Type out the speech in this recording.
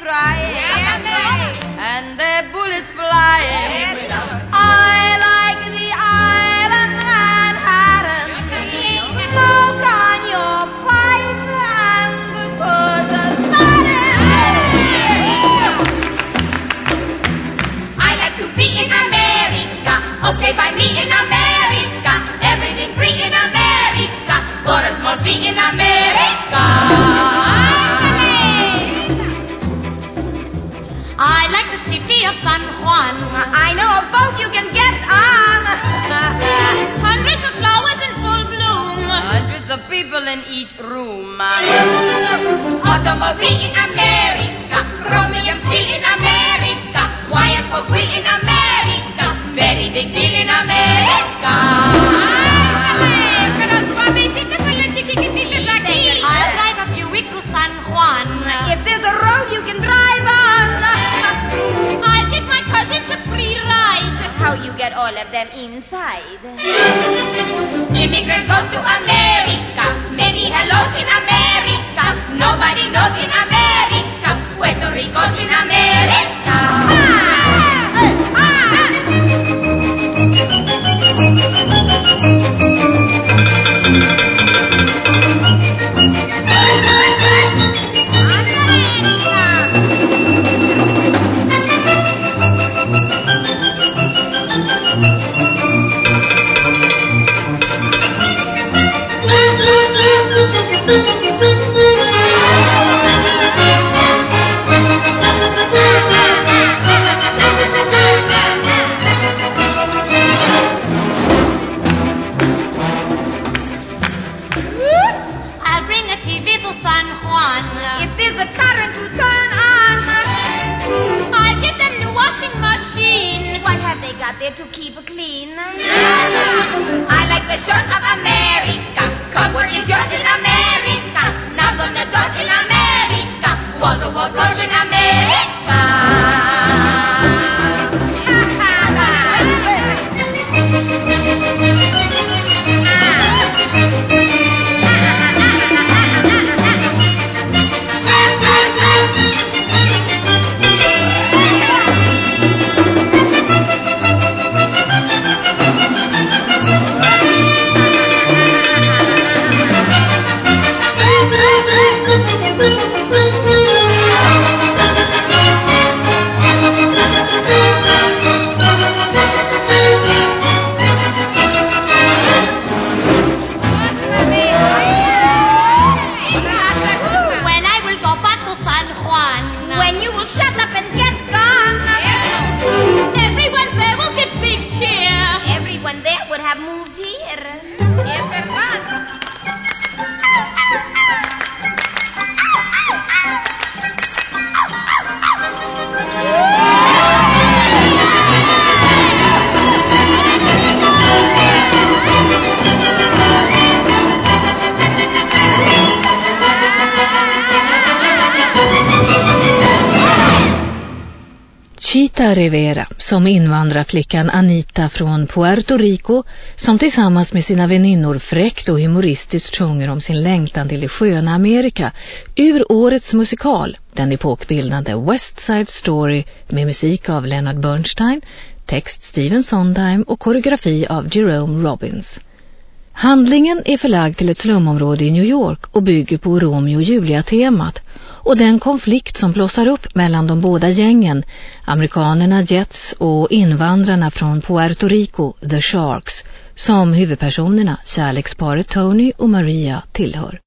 cry. Get all of them inside? Immigrant goes to America. Many hellos in America. Nobody knows in America. Got there to keep clean? I like the shores of America. Comfort is yours in America. Anita Rivera som invandrarflickan Anita från Puerto Rico som tillsammans med sina väninnor fräckt och humoristiskt sjunger om sin längtan till det sköna Amerika ur årets musikal, den epokbildande West Side Story med musik av Leonard Bernstein, text Stephen Sondheim och koreografi av Jerome Robbins. Handlingen är förlagd till ett slumområde i New York och bygger på Romeo och Julia-temat och den konflikt som blossar upp mellan de båda gängen, amerikanerna Jets och invandrarna från Puerto Rico, The Sharks, som huvudpersonerna, kärleksparet Tony och Maria, tillhör.